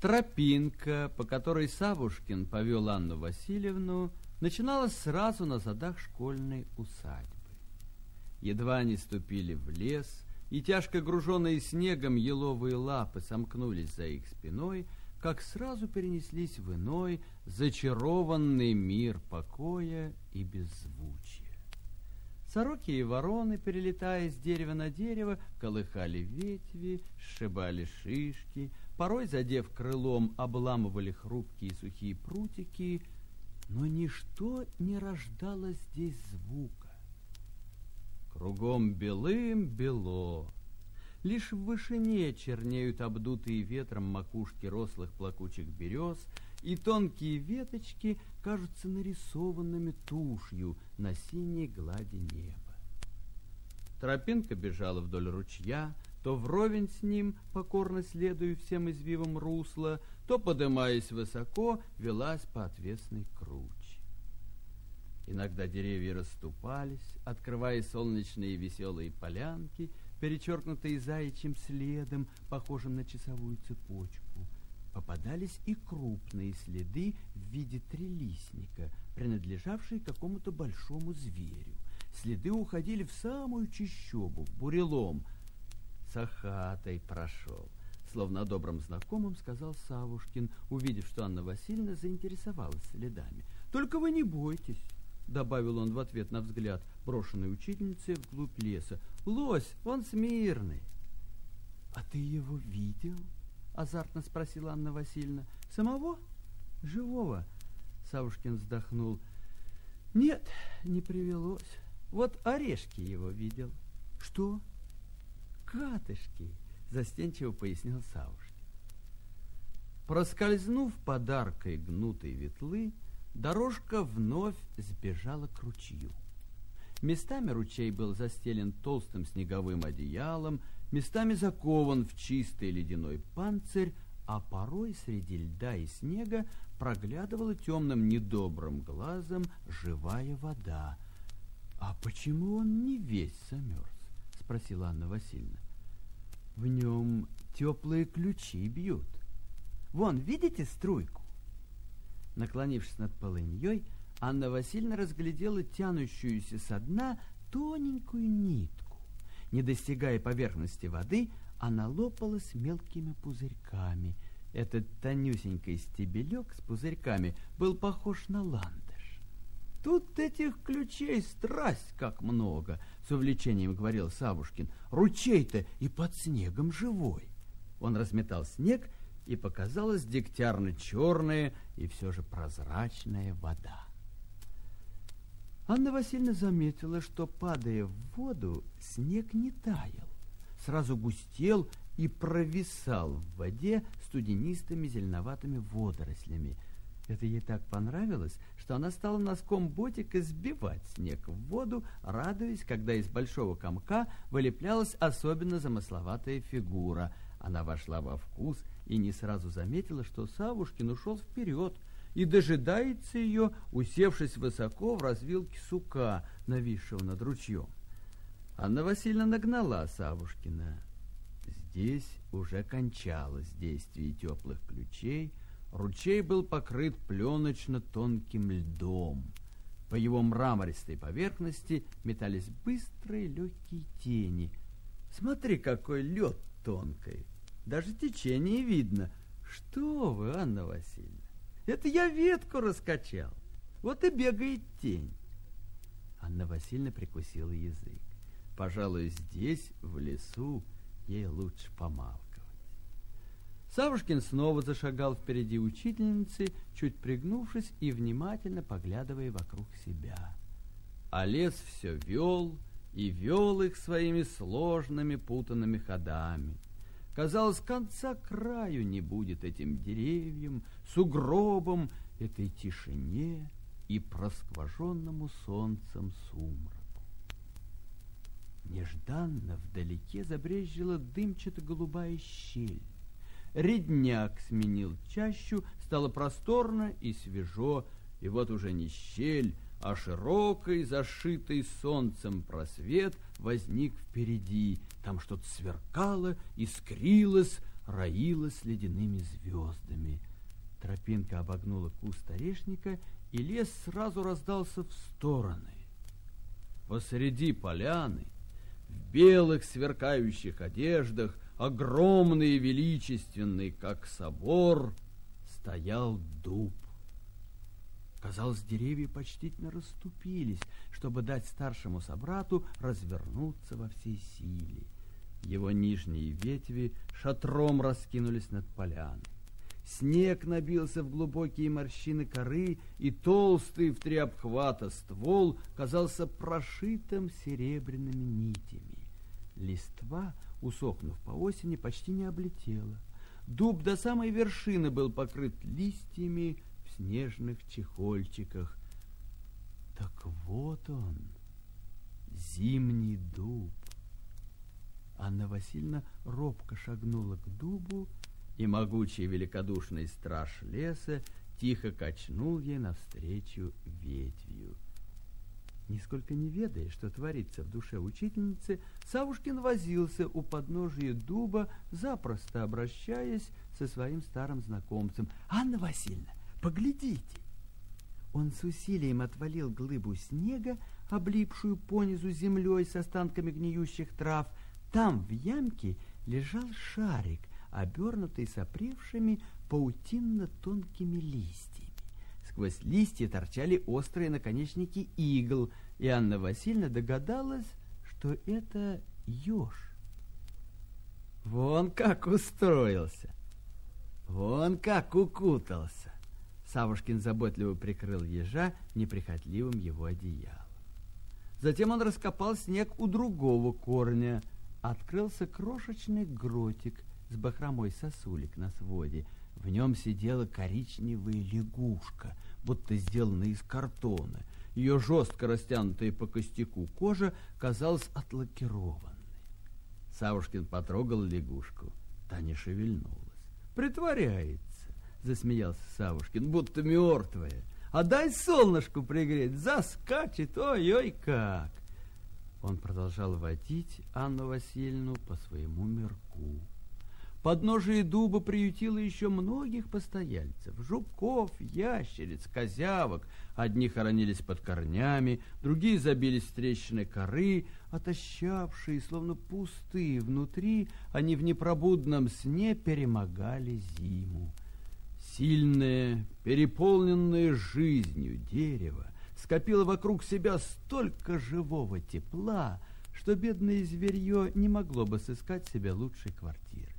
Тропинка, по которой Савушкин повел Анну Васильевну, начиналась сразу на задах школьной усадьбы. Едва они ступили в лес, и тяжко груженные снегом еловые лапы сомкнулись за их спиной, как сразу перенеслись в иной, зачарованный мир покоя и беззвучия. Сороки и вороны, перелетая с дерева на дерево, колыхали ветви, сшибали шишки, порой, задев крылом, обламывали хрупкие сухие прутики, но ничто не рождало здесь звука. Кругом белым-бело. Лишь в вышине чернеют обдутые ветром макушки рослых плакучих берез, и тонкие веточки кажутся нарисованными тушью на синей глади неба. Тропинка бежала вдоль ручья, то вровень с ним, покорно следуя всем извивам русла, то, подымаясь высоко, велась по отвесной круче. Иногда деревья расступались, открывая солнечные веселые полянки, перечеркнутые заячьим следом, похожим на часовую цепочку. Попадались и крупные следы в виде трелисника, принадлежавшие какому-то большому зверю. Следы уходили в самую чащобу, в бурелом. Сахатой прошел. Словно о добром знакомом сказал Савушкин, увидев, что Анна Васильевна заинтересовалась следами. «Только вы не бойтесь» добавил он в ответ на взгляд, брошенной учительницы вглубь леса. «Лось, он смирный!» «А ты его видел?» — азартно спросила Анна Васильевна. «Самого? Живого?» Савушкин вздохнул. «Нет, не привелось. Вот орешки его видел». «Что?» «Катышки», — застенчиво пояснил Савушкин. Проскользнув подаркой гнутой ветлы, Дорожка вновь сбежала к ручью. Местами ручей был застелен толстым снеговым одеялом, местами закован в чистый ледяной панцирь, а порой среди льда и снега проглядывала темным недобрым глазом живая вода. «А почему он не весь замерз?» — спросила Анна Васильевна. «В нем теплые ключи бьют. Вон, видите струйку? Наклонившись над полыньей, Анна Васильевна разглядела тянущуюся со дна тоненькую нитку. Не достигая поверхности воды, она лопалась мелкими пузырьками. Этот тонюсенький стебелек с пузырьками был похож на ландыш. «Тут этих ключей страсть как много!» — с увлечением говорил Савушкин. «Ручей-то и под снегом живой!» Он разметал снег и показалась дегтярно-черная и все же прозрачная вода. Анна Васильевна заметила, что, падая в воду, снег не таял, сразу густел и провисал в воде студенистыми зеленоватыми водорослями. Это ей так понравилось, что она стала носком ботика сбивать снег в воду, радуясь, когда из большого комка вылеплялась особенно замысловатая фигура. Она вошла во вкус и не сразу заметила, что Савушкин ушел вперед и дожидается ее, усевшись высоко в развилке сука, нависшего над ручьем. Анна Васильевна нагнала Савушкина. Здесь уже кончалось действие теплых ключей, ручей был покрыт пленочно-тонким льдом. По его мрамористой поверхности метались быстрые легкие тени. «Смотри, какой лед тонкий!» Даже течение видно. Что вы, Анна Васильевна, это я ветку раскачал. Вот и бегает тень. Анна Васильевна прикусила язык. Пожалуй, здесь, в лесу, ей лучше помалковать. Савушкин снова зашагал впереди учительницы, чуть пригнувшись и внимательно поглядывая вокруг себя. А лес все вел и вел их своими сложными путанными ходами. Казалось, конца краю не будет этим деревьям, сугробам, этой тишине и проскваженному солнцем сумраку. Нежданно вдалеке забрезжила дымчато-голубая щель. Редняк сменил чащу, стало просторно и свежо, и вот уже не щель, а широкий, зашитый солнцем просвет возник впереди. Там что-то сверкало, искрилось, роилась ледяными звездами. Тропинка обогнула куст орешника, и лес сразу раздался в стороны. Посреди поляны, в белых сверкающих одеждах, огромный и величественный, как собор, стоял дуб. Казалось, деревья почтительно расступились, чтобы дать старшему собрату развернуться во всей силе. Его нижние ветви шатром раскинулись над поляной. Снег набился в глубокие морщины коры, и толстый в три обхвата ствол казался прошитым серебряными нитями. Листва, усохнув по осени, почти не облетела. Дуб до самой вершины был покрыт листьями в снежных чехольчиках. Так вот он, зимний дуб. Анна Васильевна робко шагнула к дубу, и могучий великодушный страж леса тихо качнул ей навстречу ветвью. Нисколько не ведая, что творится в душе учительницы, Савушкин возился у подножия дуба, запросто обращаясь со своим старым знакомцем. «Анна Васильевна, поглядите!» Он с усилием отвалил глыбу снега, облипшую понизу землей с останками гниющих трав. Там, в ямке, лежал шарик, обернутый сопревшими паутинно-тонкими листьями. Сквозь листья торчали острые наконечники игл, и Анна Васильевна догадалась, что это еж. Вон как устроился, вон как укутался. Савушкин заботливо прикрыл ежа неприхотливым его одеялом. Затем он раскопал снег у другого корня. Открылся крошечный гротик с бахромой сосулек на своде – в нем сидела коричневая лягушка, будто сделанная из картона. Ее жестко растянутая по костяку кожа казалась отлакированной. Савушкин потрогал лягушку. Та не шевельнулась. «Притворяется!» — засмеялся Савушкин, будто мертвая. «А дай солнышку пригреть, заскачет, ой-ой как!» Он продолжал водить Анну Васильевну по своему мирку. Подножие дуба приютило еще многих постояльцев. Жуков, ящериц, козявок. Одни хоронились под корнями, другие забились в трещины коры, отощавшие, словно пустые внутри, они в непробудном сне перемогали зиму. Сильное, переполненное жизнью дерево скопило вокруг себя столько живого тепла, что бедное зверье не могло бы сыскать себе лучшей квартиры.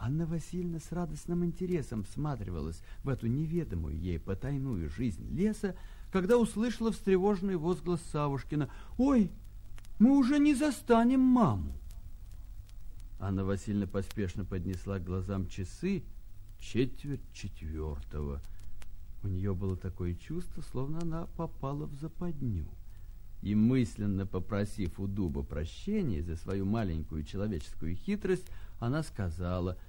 Анна Васильевна с радостным интересом всматривалась в эту неведомую ей потайную жизнь леса, когда услышала встревоженный возглас Савушкина «Ой, мы уже не застанем маму!» Анна Васильевна поспешно поднесла к глазам часы четверть четвертого. У нее было такое чувство, словно она попала в западню. И мысленно попросив у дуба прощения за свою маленькую человеческую хитрость, она сказала –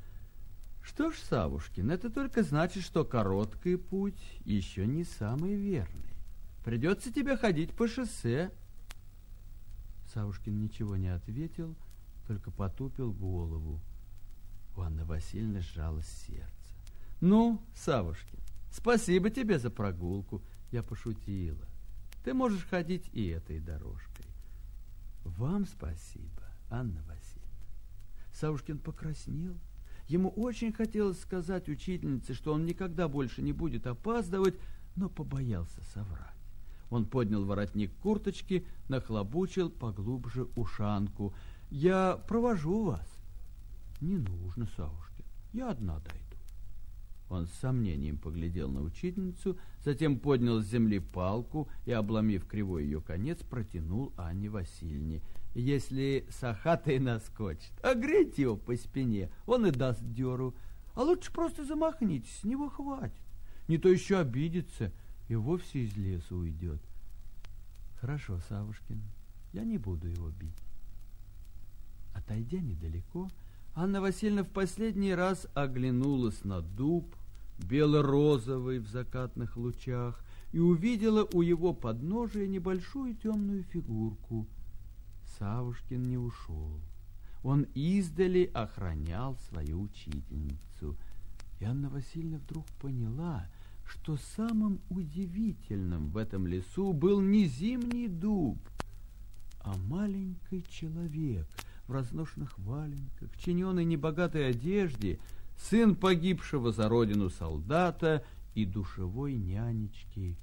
что ж, Савушкин, это только значит, что короткий путь еще не самый верный. Придется тебе ходить по шоссе. Савушкин ничего не ответил, только потупил голову. У Анны Васильевны сжалось сердце. Ну, Савушкин, спасибо тебе за прогулку. Я пошутила. Ты можешь ходить и этой дорожкой. Вам спасибо, Анна Васильевна. Савушкин покраснел, Ему очень хотелось сказать учительнице, что он никогда больше не будет опаздывать, но побоялся соврать. Он поднял воротник курточки, нахлобучил поглубже ушанку. «Я провожу вас». «Не нужно, Савушкин, я одна дойду». Он с сомнением поглядел на учительницу, затем поднял с земли палку и, обломив кривой ее конец, протянул Анне Васильевне – если сахатый наскочит, огреть его по спине, он и даст деру. А лучше просто замахнитесь, с него хватит. Не то еще обидится и вовсе из леса уйдет. Хорошо, Савушкин, я не буду его бить. Отойдя недалеко, Анна Васильевна в последний раз оглянулась на дуб, бело-розовый в закатных лучах, и увидела у его подножия небольшую темную фигурку – Савушкин не ушел. Он издали охранял свою учительницу. И Анна Васильевна вдруг поняла, что самым удивительным в этом лесу был не зимний дуб, а маленький человек в разношенных валенках, чиненной небогатой одежде, сын погибшего за родину солдата и душевой нянечки,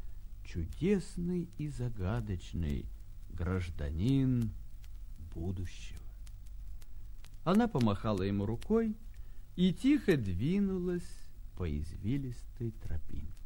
чудесный и загадочный гражданин будущего. Она помахала ему рукой и тихо двинулась по извилистой тропинке.